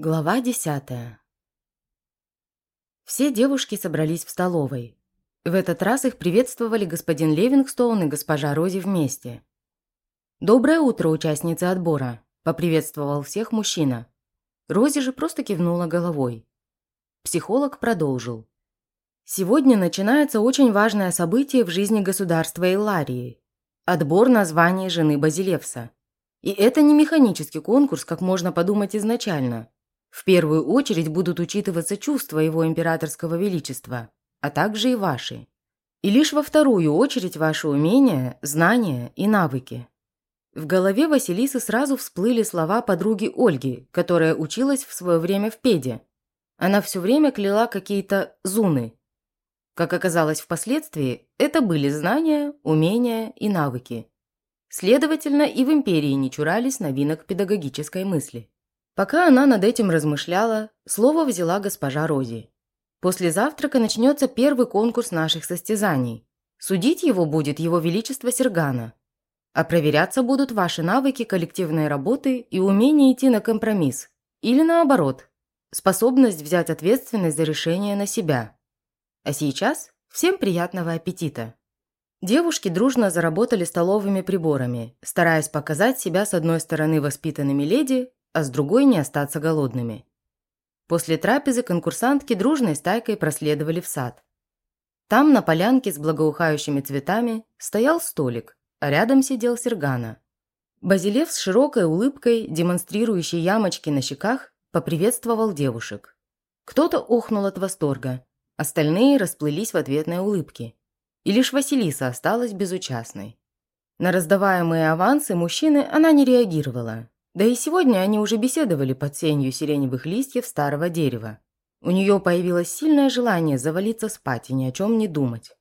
Глава десятая. Все девушки собрались в столовой. В этот раз их приветствовали господин Левингстоун и госпожа Рози вместе. «Доброе утро, участницы отбора», – поприветствовал всех мужчина. Рози же просто кивнула головой. Психолог продолжил. «Сегодня начинается очень важное событие в жизни государства Элларии – отбор на звание жены Базилевса. И это не механический конкурс, как можно подумать изначально – в первую очередь будут учитываться чувства его императорского величества, а также и ваши. И лишь во вторую очередь ваши умения, знания и навыки. В голове Василисы сразу всплыли слова подруги Ольги, которая училась в свое время в педе. Она все время кляла какие-то зуны. Как оказалось впоследствии, это были знания, умения и навыки. Следовательно, и в империи не чурались новинок педагогической мысли. Пока она над этим размышляла, слово взяла госпожа Рози. После завтрака начнется первый конкурс наших состязаний. Судить его будет его величество Сергана. А проверяться будут ваши навыки коллективной работы и умение идти на компромисс. Или наоборот, способность взять ответственность за решение на себя. А сейчас всем приятного аппетита. Девушки дружно заработали столовыми приборами, стараясь показать себя с одной стороны воспитанными леди, а с другой не остаться голодными. После трапезы конкурсантки дружной стайкой проследовали в сад. Там, на полянке с благоухающими цветами, стоял столик, а рядом сидел Сергана. Базилев с широкой улыбкой, демонстрирующей ямочки на щеках, поприветствовал девушек. Кто-то охнул от восторга, остальные расплылись в ответной улыбке. И лишь Василиса осталась безучастной. На раздаваемые авансы мужчины она не реагировала, да и сегодня они уже беседовали под сенью сиреневых листьев старого дерева. У нее появилось сильное желание завалиться спать и ни о чем не думать.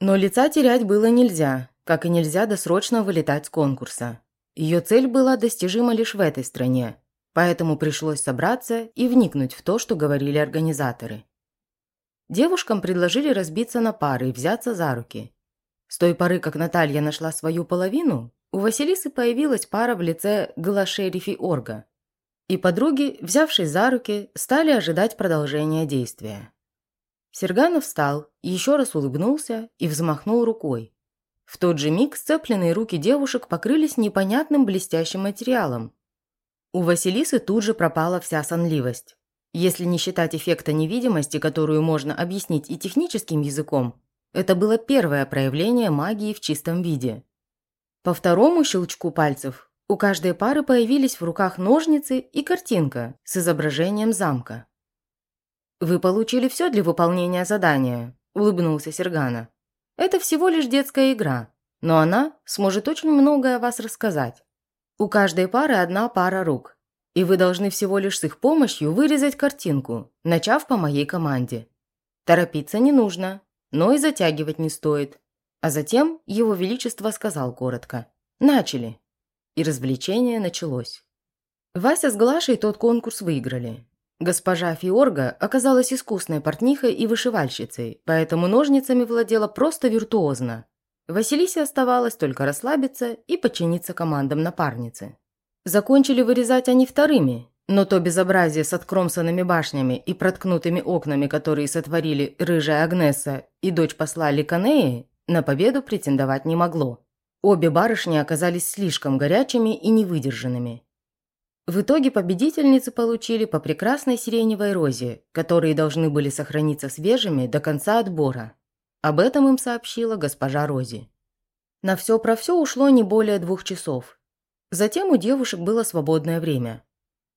Но лица терять было нельзя, как и нельзя досрочно вылетать с конкурса. Ее цель была достижима лишь в этой стране, поэтому пришлось собраться и вникнуть в то, что говорили организаторы. Девушкам предложили разбиться на пары и взяться за руки. С той поры, как Наталья нашла свою половину, у Василисы появилась пара в лице Галашерифи Орга. И подруги, взявшись за руки, стали ожидать продолжения действия. Серганов встал, еще раз улыбнулся и взмахнул рукой. В тот же миг сцепленные руки девушек покрылись непонятным блестящим материалом. У Василисы тут же пропала вся сонливость. Если не считать эффекта невидимости, которую можно объяснить и техническим языком, это было первое проявление магии в чистом виде. По второму щелчку пальцев у каждой пары появились в руках ножницы и картинка с изображением замка. «Вы получили все для выполнения задания», – улыбнулся Сергана. «Это всего лишь детская игра, но она сможет очень многое о вас рассказать. У каждой пары одна пара рук, и вы должны всего лишь с их помощью вырезать картинку, начав по моей команде. Торопиться не нужно, но и затягивать не стоит. А затем его величество сказал коротко «Начали!» И развлечение началось. Вася с Глашей тот конкурс выиграли. Госпожа Фиорга оказалась искусной портнихой и вышивальщицей, поэтому ножницами владела просто виртуозно. Василисе оставалось только расслабиться и подчиниться командам напарницы. Закончили вырезать они вторыми, но то безобразие с откромсанными башнями и проткнутыми окнами, которые сотворили рыжая Агнеса и дочь посла Ликанеи, на победу претендовать не могло. Обе барышни оказались слишком горячими и невыдержанными. В итоге победительницы получили по прекрасной сиреневой розе, которые должны были сохраниться свежими до конца отбора. Об этом им сообщила госпожа Рози. На все про все ушло не более двух часов. Затем у девушек было свободное время.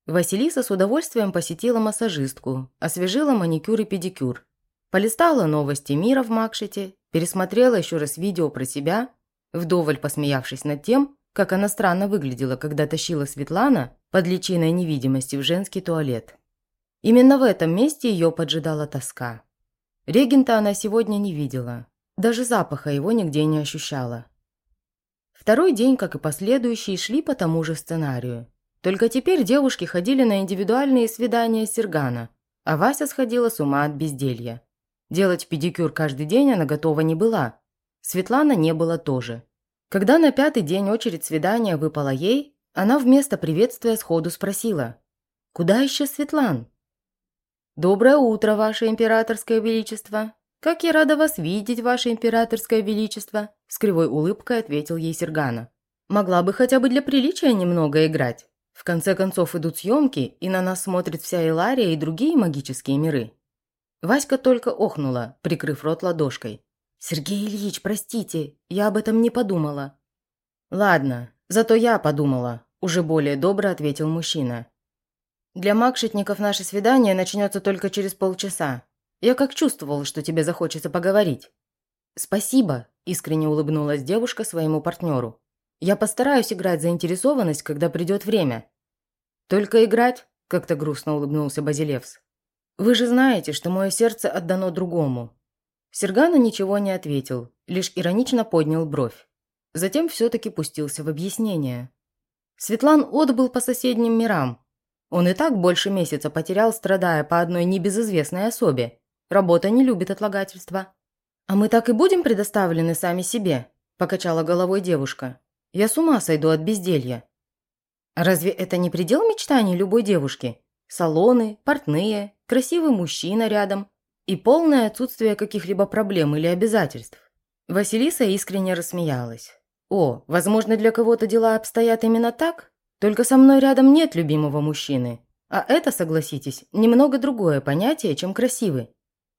Василиса с удовольствием посетила массажистку, освежила маникюр и педикюр, полистала новости мира в Макшете Пересмотрела еще раз видео про себя, вдоволь посмеявшись над тем, как она странно выглядела, когда тащила Светлана под личиной невидимости в женский туалет. Именно в этом месте ее поджидала тоска. Регента она сегодня не видела, даже запаха его нигде не ощущала. Второй день, как и последующие, шли по тому же сценарию. Только теперь девушки ходили на индивидуальные свидания Сергана, а Вася сходила с ума от безделья. Делать педикюр каждый день она готова не была. Светлана не было тоже. Когда на пятый день очередь свидания выпала ей, она вместо приветствия сходу спросила. Куда исчез Светлан? «Доброе утро, Ваше Императорское Величество! Как я рада вас видеть, Ваше Императорское Величество!» С кривой улыбкой ответил ей Сергана. «Могла бы хотя бы для приличия немного играть. В конце концов идут съемки, и на нас смотрит вся Илария и другие магические миры». Васька только охнула, прикрыв рот ладошкой. «Сергей Ильич, простите, я об этом не подумала». «Ладно, зато я подумала», – уже более добро ответил мужчина. Для макшетников наше свидание начнется только через полчаса. Я как чувствовал, что тебе захочется поговорить». «Спасибо», – искренне улыбнулась девушка своему партнеру. «Я постараюсь играть заинтересованность, когда придет время». «Только играть?» – как-то грустно улыбнулся Базилевс. «Вы же знаете, что мое сердце отдано другому». Сергана ничего не ответил, лишь иронично поднял бровь. Затем все-таки пустился в объяснение. Светлан отбыл по соседним мирам, он и так больше месяца потерял, страдая по одной небезызвестной особе. Работа не любит отлагательства. «А мы так и будем предоставлены сами себе?» – покачала головой девушка. «Я с ума сойду от безделья». «Разве это не предел мечтаний любой девушки? Салоны, портные, красивый мужчина рядом и полное отсутствие каких-либо проблем или обязательств?» Василиса искренне рассмеялась. «О, возможно, для кого-то дела обстоят именно так?» Только со мной рядом нет любимого мужчины. А это, согласитесь, немного другое понятие, чем красивый.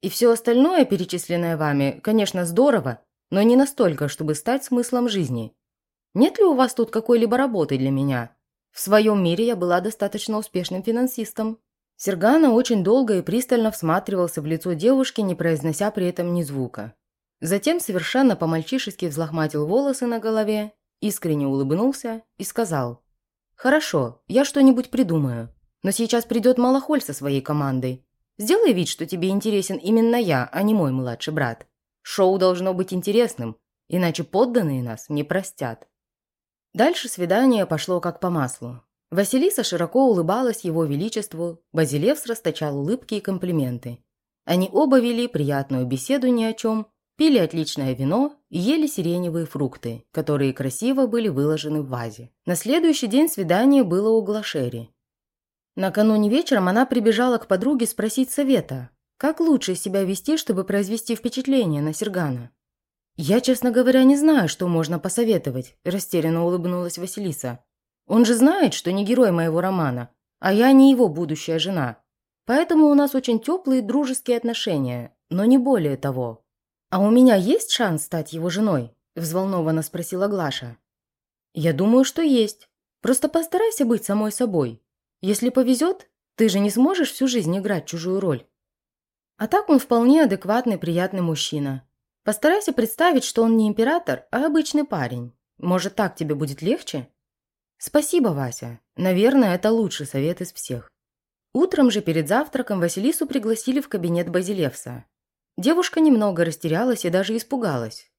И все остальное, перечисленное вами, конечно, здорово, но не настолько, чтобы стать смыслом жизни. Нет ли у вас тут какой-либо работы для меня? В своем мире я была достаточно успешным финансистом. Сергана очень долго и пристально всматривался в лицо девушки, не произнося при этом ни звука. Затем совершенно по-мальчишески взлохматил волосы на голове, искренне улыбнулся и сказал – «Хорошо, я что-нибудь придумаю. Но сейчас придет Малахоль со своей командой. Сделай вид, что тебе интересен именно я, а не мой младший брат. Шоу должно быть интересным, иначе подданные нас не простят». Дальше свидание пошло как по маслу. Василиса широко улыбалась его величеству, Базилевс расточал улыбки и комплименты. Они оба вели приятную беседу ни о чем, пили отличное вино и ели сиреневые фрукты, которые красиво были выложены в вазе. На следующий день свидание было у Глашери. Накануне вечером она прибежала к подруге спросить совета, как лучше себя вести, чтобы произвести впечатление на Сергана. «Я, честно говоря, не знаю, что можно посоветовать», – растерянно улыбнулась Василиса. «Он же знает, что не герой моего романа, а я не его будущая жена. Поэтому у нас очень теплые дружеские отношения, но не более того». «А у меня есть шанс стать его женой?» – взволнованно спросила Глаша. «Я думаю, что есть. Просто постарайся быть самой собой. Если повезет, ты же не сможешь всю жизнь играть чужую роль. А так он вполне адекватный, приятный мужчина. Постарайся представить, что он не император, а обычный парень. Может, так тебе будет легче?» «Спасибо, Вася. Наверное, это лучший совет из всех». Утром же перед завтраком Василису пригласили в кабинет Базилевса. Девушка немного растерялась и даже испугалась.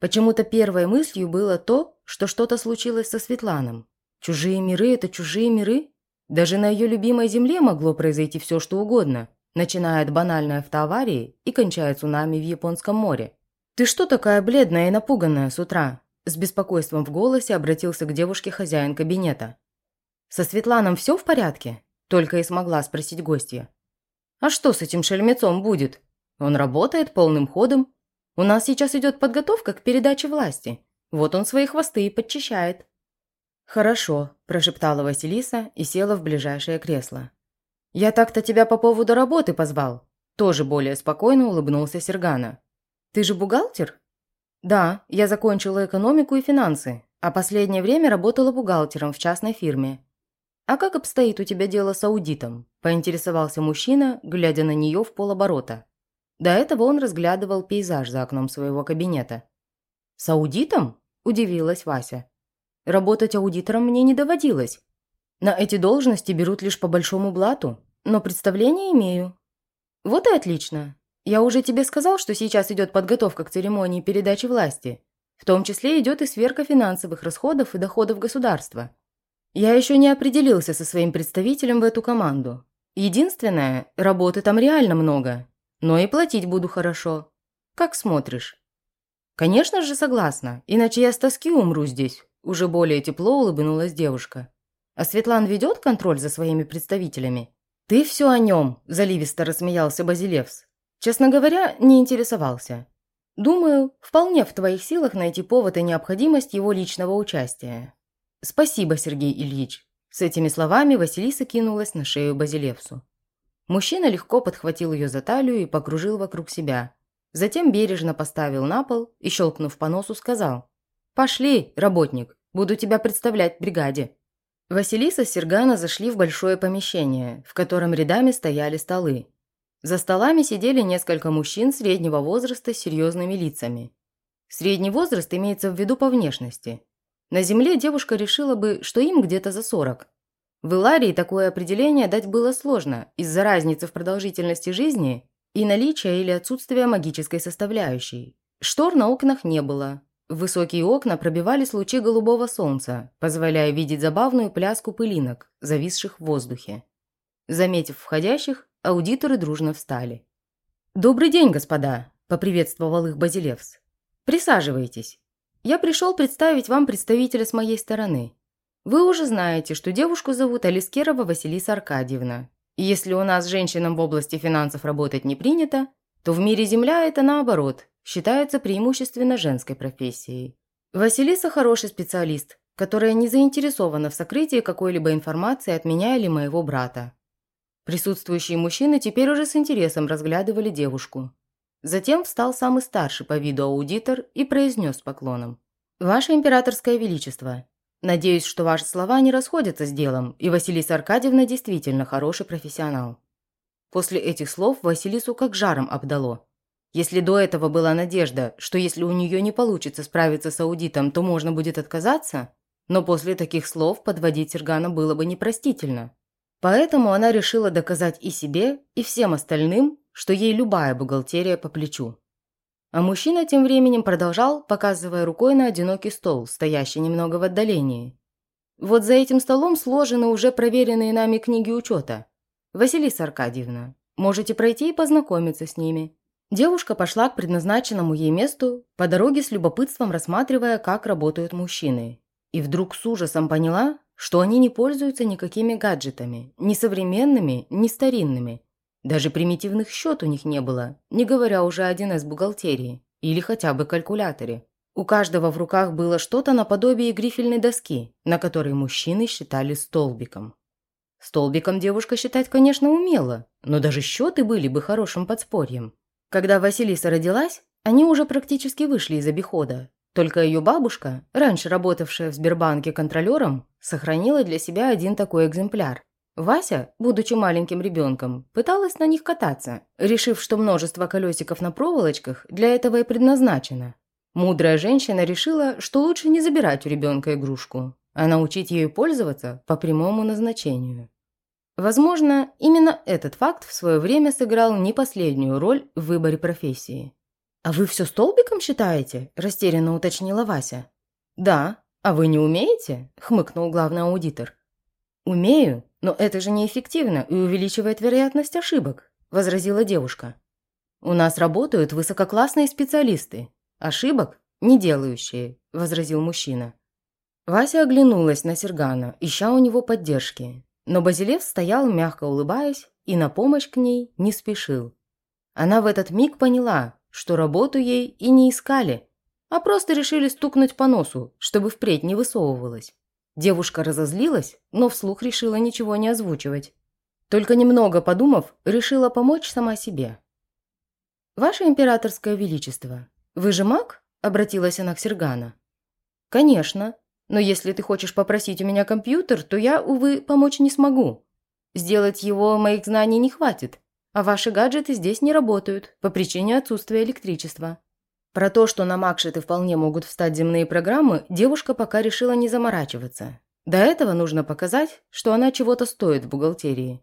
Почему-то первой мыслью было то, что что-то случилось со Светланом. Чужие миры – это чужие миры? Даже на ее любимой земле могло произойти все, что угодно, начиная от банальной автоаварии и кончая цунами в Японском море. «Ты что такая бледная и напуганная с утра?» С беспокойством в голосе обратился к девушке хозяин кабинета. «Со Светланом все в порядке?» Только и смогла спросить гостья. «А что с этим шельмецом будет?» Он работает полным ходом. У нас сейчас идет подготовка к передаче власти. Вот он свои хвосты и подчищает». «Хорошо», – прошептала Василиса и села в ближайшее кресло. «Я так-то тебя по поводу работы позвал». Тоже более спокойно улыбнулся Сергана. «Ты же бухгалтер?» «Да, я закончила экономику и финансы, а последнее время работала бухгалтером в частной фирме». «А как обстоит у тебя дело с аудитом?» – поинтересовался мужчина, глядя на нее в полоборота. До этого он разглядывал пейзаж за окном своего кабинета. «С аудитом?» – удивилась Вася. «Работать аудитором мне не доводилось. На эти должности берут лишь по большому блату, но представление имею». «Вот и отлично. Я уже тебе сказал, что сейчас идет подготовка к церемонии передачи власти. В том числе идет и сверка финансовых расходов и доходов государства. Я еще не определился со своим представителем в эту команду. Единственное, работы там реально много, но и платить буду хорошо. Как смотришь?» «Конечно же согласна, иначе я с тоски умру здесь», уже более тепло улыбнулась девушка. А Светлан ведет контроль за своими представителями? Ты все о нем, заливисто рассмеялся Базилевс. Честно говоря, не интересовался. Думаю, вполне в твоих силах найти повод и необходимость его личного участия. Спасибо, Сергей Ильич. С этими словами Василиса кинулась на шею Базилевсу. Мужчина легко подхватил ее за талию и покружил вокруг себя. Затем бережно поставил на пол и, щелкнув по носу, сказал «Пошли, работник, буду тебя представлять бригаде». Василиса с Сергана зашли в большое помещение, в котором рядами стояли столы. За столами сидели несколько мужчин среднего возраста с серьезными лицами. Средний возраст имеется в виду по внешности. На земле девушка решила бы, что им где-то за 40. В Иларии такое определение дать было сложно из-за разницы в продолжительности жизни и наличия или отсутствия магической составляющей. Штор на окнах не было. Высокие окна пробивались лучи голубого солнца, позволяя видеть забавную пляску пылинок, зависших в воздухе. Заметив входящих, Аудиторы дружно встали. «Добрый день, господа!» – поприветствовал их Базилевс. «Присаживайтесь. Я пришел представить вам представителя с моей стороны. Вы уже знаете, что девушку зовут Алискерова Василиса Аркадьевна. И если у нас женщинам в области финансов работать не принято, то в мире Земля это наоборот, считается преимущественно женской профессией. Василиса хороший специалист, которая не заинтересована в сокрытии какой-либо информации от меня или моего брата. Присутствующие мужчины теперь уже с интересом разглядывали девушку. Затем встал самый старший по виду аудитор и произнес с поклоном. «Ваше императорское величество, надеюсь, что ваши слова не расходятся с делом, и Василиса Аркадьевна действительно хороший профессионал». После этих слов Василису как жаром обдало. Если до этого была надежда, что если у нее не получится справиться с аудитом, то можно будет отказаться, но после таких слов подводить Сергана было бы непростительно. Поэтому она решила доказать и себе, и всем остальным, что ей любая бухгалтерия по плечу. А мужчина тем временем продолжал, показывая рукой на одинокий стол, стоящий немного в отдалении. Вот за этим столом сложены уже проверенные нами книги учета. Василиса Аркадьевна, можете пройти и познакомиться с ними. Девушка пошла к предназначенному ей месту, по дороге с любопытством рассматривая, как работают мужчины. И вдруг с ужасом поняла, что они не пользуются никакими гаджетами, ни современными, ни старинными. Даже примитивных счет у них не было, не говоря уже о 1С бухгалтерии или хотя бы калькуляторе. У каждого в руках было что-то наподобие грифельной доски, на которой мужчины считали столбиком. Столбиком девушка считать, конечно, умела, но даже счеты были бы хорошим подспорьем. Когда Василиса родилась, они уже практически вышли из обихода, только ее бабушка, раньше работавшая в Сбербанке контролером, сохранила для себя один такой экземпляр. Вася, будучи маленьким ребенком, пыталась на них кататься, решив, что множество колесиков на проволочках для этого и предназначено. Мудрая женщина решила, что лучше не забирать у ребенка игрушку, а научить ею пользоваться по прямому назначению. Возможно, именно этот факт в свое время сыграл не последнюю роль в выборе профессии. «А вы все столбиком считаете?» – растерянно уточнила Вася. «Да. А вы не умеете?» – хмыкнул главный аудитор. «Умею, но это же неэффективно и увеличивает вероятность ошибок», – возразила девушка. «У нас работают высококлассные специалисты. Ошибок не делающие», – возразил мужчина. Вася оглянулась на Сергана, ища у него поддержки. Но Базилев стоял, мягко улыбаясь, и на помощь к ней не спешил. Она в этот миг поняла, что работу ей и не искали, а просто решили стукнуть по носу, чтобы впредь не высовывалась. Девушка разозлилась, но вслух решила ничего не озвучивать. Только немного подумав, решила помочь сама себе. «Ваше императорское величество, вы же маг?» – обратилась она к Сергана. «Конечно, но если ты хочешь попросить у меня компьютер, то я, увы, помочь не смогу. Сделать его моих знаний не хватит, а ваши гаджеты здесь не работают по причине отсутствия электричества. Про то, что на Макшеты вполне могут встать земные программы, девушка пока решила не заморачиваться. До этого нужно показать, что она чего-то стоит в бухгалтерии.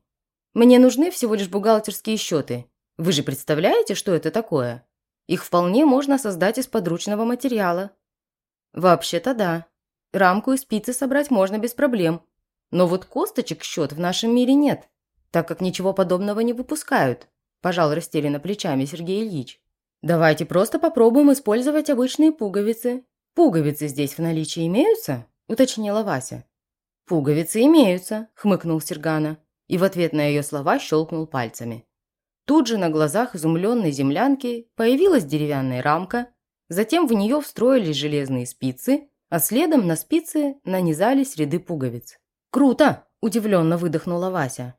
Мне нужны всего лишь бухгалтерские счеты. Вы же представляете, что это такое? Их вполне можно создать из подручного материала. Вообще-то да. Рамку из спицы собрать можно без проблем. Но вот косточек счет в нашем мире нет так как ничего подобного не выпускают», – пожал растерянно плечами Сергей Ильич. «Давайте просто попробуем использовать обычные пуговицы. Пуговицы здесь в наличии имеются?» – уточнила Вася. «Пуговицы имеются», – хмыкнул Сергана, и в ответ на ее слова щелкнул пальцами. Тут же на глазах изумленной землянки появилась деревянная рамка, затем в нее встроились железные спицы, а следом на спицы нанизались ряды пуговиц. «Круто!» – удивленно выдохнула Вася.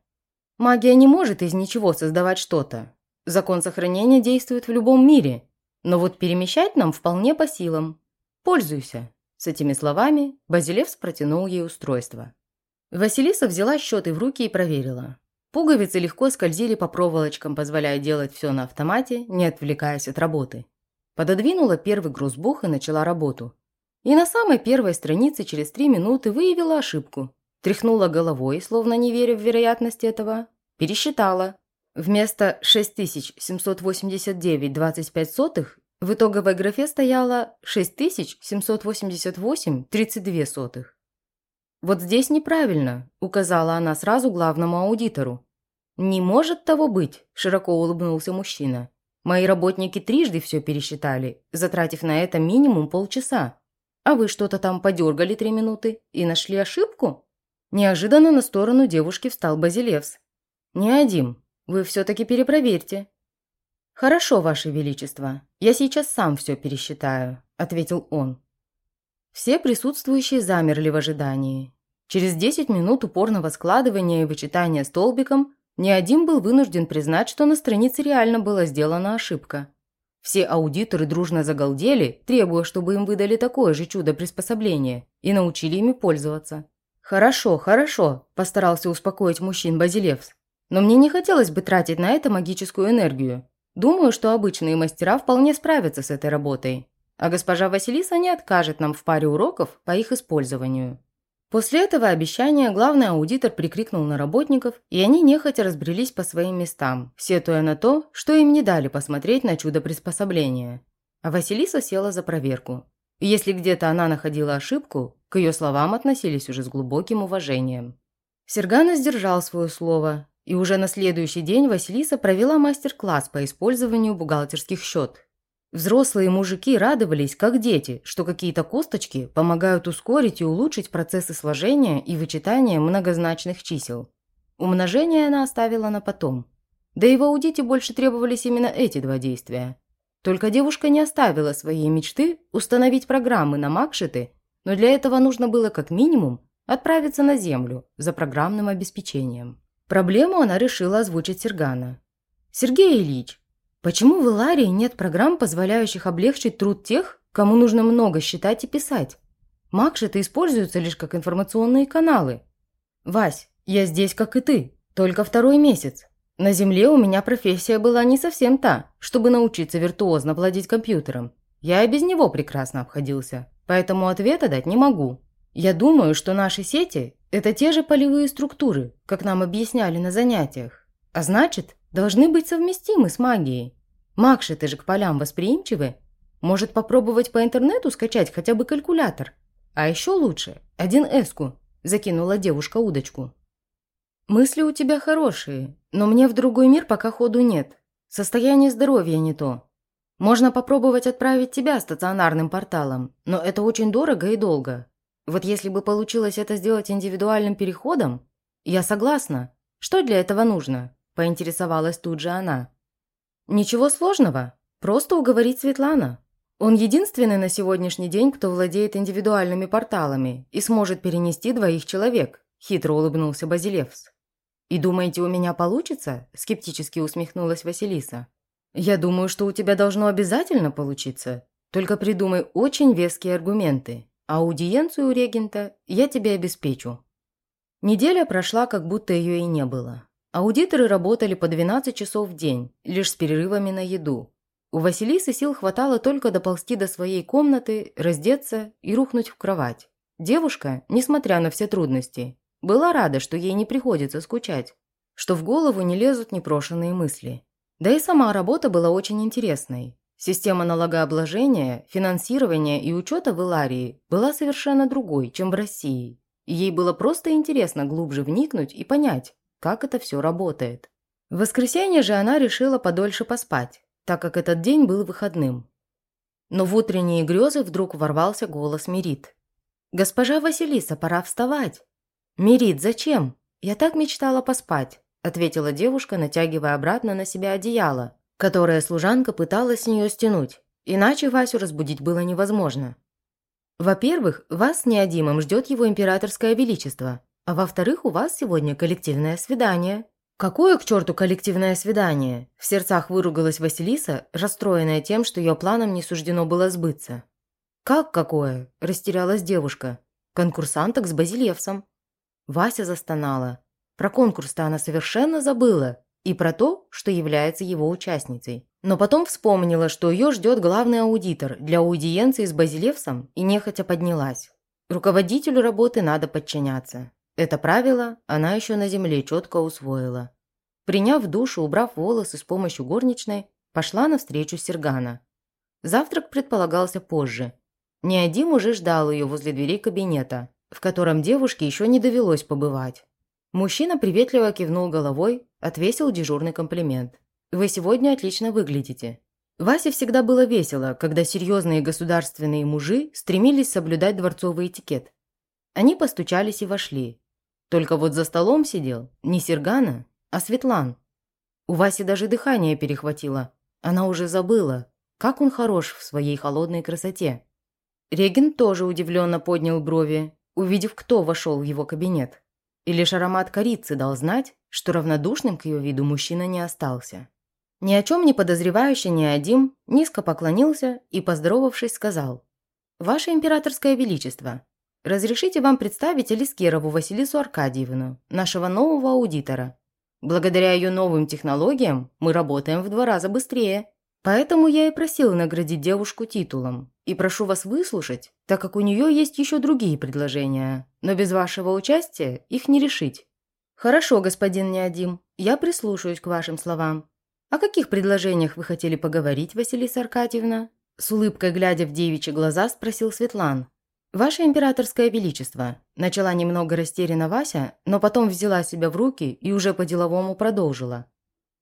«Магия не может из ничего создавать что-то. Закон сохранения действует в любом мире, но вот перемещать нам вполне по силам. Пользуйся!» С этими словами Базилевс протянул ей устройство. Василиса взяла счеты в руки и проверила. Пуговицы легко скользили по проволочкам, позволяя делать все на автомате, не отвлекаясь от работы. Пододвинула первый грузбух и начала работу. И на самой первой странице через три минуты выявила ошибку. Тряхнула головой, словно не веря в вероятность этого. Пересчитала. Вместо 6789,25 в итоговой графе стояло 6788,32. «Вот здесь неправильно», – указала она сразу главному аудитору. «Не может того быть», – широко улыбнулся мужчина. «Мои работники трижды все пересчитали, затратив на это минимум полчаса. А вы что-то там подергали три минуты и нашли ошибку?» Неожиданно на сторону девушки встал Базилевс. «Не один. Вы все-таки перепроверьте. «Хорошо, Ваше Величество, я сейчас сам все пересчитаю», – ответил он. Все присутствующие замерли в ожидании. Через 10 минут упорного складывания и вычитания столбиком ни один был вынужден признать, что на странице реально была сделана ошибка. Все аудиторы дружно загалдели, требуя, чтобы им выдали такое же чудо-приспособление и научили ими пользоваться. «Хорошо, хорошо», – постарался успокоить мужчин Базилевс. «Но мне не хотелось бы тратить на это магическую энергию. Думаю, что обычные мастера вполне справятся с этой работой, а госпожа Василиса не откажет нам в паре уроков по их использованию». После этого обещания главный аудитор прикрикнул на работников, и они нехотя разбрелись по своим местам, сетуя на то, что им не дали посмотреть на чудо приспособления. А Василиса села за проверку. Если где-то она находила ошибку, к ее словам относились уже с глубоким уважением. Сергана сдержал свое слово и уже на следующий день Василиса провела мастер-класс по использованию бухгалтерских счет. Взрослые мужики радовались, как дети, что какие-то косточки помогают ускорить и улучшить процессы сложения и вычитания многозначных чисел. Умножение она оставила на потом. Да и в аудите больше требовались именно эти два действия. Только девушка не оставила своей мечты установить программы на Макшиты, но для этого нужно было как минимум отправиться на Землю за программным обеспечением. Проблему она решила озвучить Сергана. «Сергей Ильич, почему в Иларии нет программ, позволяющих облегчить труд тех, кому нужно много считать и писать? Макшиты используются лишь как информационные каналы. Вась, я здесь, как и ты, только второй месяц. На Земле у меня профессия была не совсем та, чтобы научиться виртуозно владеть компьютером. Я и без него прекрасно обходился, поэтому ответа дать не могу. Я думаю, что наши сети это те же полевые структуры, как нам объясняли на занятиях. А значит, должны быть совместимы с магией. Макши, ты же к полям восприимчивы? Может попробовать по интернету скачать хотя бы калькулятор? А еще лучше, один эску, закинула девушка удочку. Мысли у тебя хорошие, но мне в другой мир пока ходу нет. Состояние здоровья не то. Можно попробовать отправить тебя стационарным порталом, но это очень дорого и долго. Вот если бы получилось это сделать индивидуальным переходом, я согласна. Что для этого нужно? Поинтересовалась тут же она. Ничего сложного. Просто уговорить Светлана. Он единственный на сегодняшний день, кто владеет индивидуальными порталами и сможет перенести двоих человек, хитро улыбнулся Базилевс. «И думаете, у меня получится?» – скептически усмехнулась Василиса. «Я думаю, что у тебя должно обязательно получиться. Только придумай очень веские аргументы. Аудиенцию у регента я тебе обеспечу». Неделя прошла, как будто ее и не было. Аудиторы работали по 12 часов в день, лишь с перерывами на еду. У Василисы сил хватало только доползти до своей комнаты, раздеться и рухнуть в кровать. Девушка, несмотря на все трудности, была рада, что ей не приходится скучать, что в голову не лезут непрошенные мысли. Да и сама работа была очень интересной. Система налогообложения, финансирования и учета в Иларии была совершенно другой, чем в России. И ей было просто интересно глубже вникнуть и понять, как это все работает. В воскресенье же она решила подольше поспать, так как этот день был выходным. Но в утренние грезы вдруг ворвался голос Мерит. «Госпожа Василиса, пора вставать!» «Мирит, зачем? Я так мечтала поспать», – ответила девушка, натягивая обратно на себя одеяло, которое служанка пыталась с нее стянуть, иначе Васю разбудить было невозможно. «Во-первых, вас с Неодимом ждет его императорское величество, а во-вторых, у вас сегодня коллективное свидание». «Какое к черту коллективное свидание?» В сердцах выругалась Василиса, расстроенная тем, что ее планам не суждено было сбыться. «Как какое?» – растерялась девушка. «Конкурсанток с Базилевсом». Вася застонала. Про конкурс-то она совершенно забыла. И про то, что является его участницей. Но потом вспомнила, что ее ждет главный аудитор для аудиенции с Базилевсом и нехотя поднялась. Руководителю работы надо подчиняться. Это правило она еще на земле четко усвоила. Приняв душ и убрав волосы с помощью горничной, пошла навстречу Сергана. Завтрак предполагался позже, Неодим уже ждал ее возле дверей кабинета, в котором девушке еще не довелось побывать. Мужчина приветливо кивнул головой, отвесил дежурный комплимент. «Вы сегодня отлично выглядите». Васе всегда было весело, когда серьезные государственные мужи стремились соблюдать дворцовый этикет. Они постучались и вошли. Только вот за столом сидел не Сергана, а Светлан. У Васи даже дыхание перехватило. Она уже забыла, как он хорош в своей холодной красоте. Регин тоже удивленно поднял брови, увидев, кто вошел в его кабинет. И лишь аромат корицы дал знать, что равнодушным к ее виду мужчина не остался. Ни о чем не подозревающий Неодим низко поклонился и, поздоровавшись, сказал «Ваше императорское величество, разрешите вам представить Элискерову Василису Аркадьевну, нашего нового аудитора. Благодаря ее новым технологиям мы работаем в два раза быстрее. Поэтому я и просил наградить девушку титулом. И прошу вас выслушать, так как у нее есть еще другие предложения. Но без вашего участия их не решить. Хорошо, господин Неодим, я прислушаюсь к вашим словам. О каких предложениях вы хотели поговорить, Василиса Аркадьевна? С улыбкой глядя в девичьи глаза, спросил Светлан. «Ваше императорское величество», – начала немного растерянно Вася, но потом взяла себя в руки и уже по-деловому продолжила.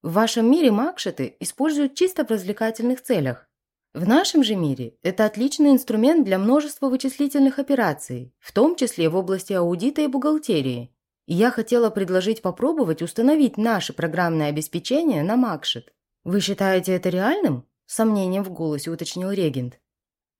В вашем мире макшеты используют чисто в развлекательных целях. В нашем же мире это отличный инструмент для множества вычислительных операций, в том числе в области аудита и бухгалтерии. И я хотела предложить попробовать установить наше программное обеспечение на Макшет. Вы считаете это реальным? С сомнением в голосе уточнил регент.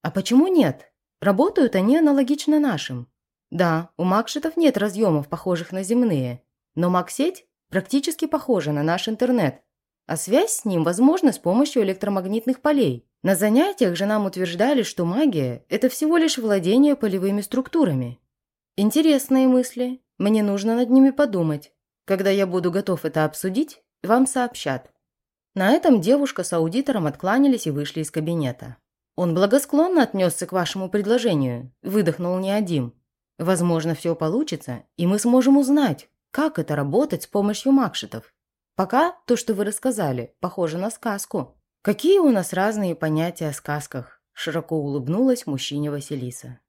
А почему нет? Работают они аналогично нашим. Да, у Макшетов нет разъемов, похожих на земные, но Максеть практически похожа на наш интернет, а связь с ним возможна с помощью электромагнитных полей. На занятиях же нам утверждали, что магия – это всего лишь владение полевыми структурами. Интересные мысли. Мне нужно над ними подумать. Когда я буду готов это обсудить, вам сообщат. На этом девушка с аудитором откланялись и вышли из кабинета. Он благосклонно отнесся к вашему предложению, выдохнул Неодим. Возможно, все получится, и мы сможем узнать, как это работать с помощью макшетов? Пока то, что вы рассказали, похоже на сказку. Какие у нас разные понятия о сказках? Широко улыбнулась мужчине Василиса.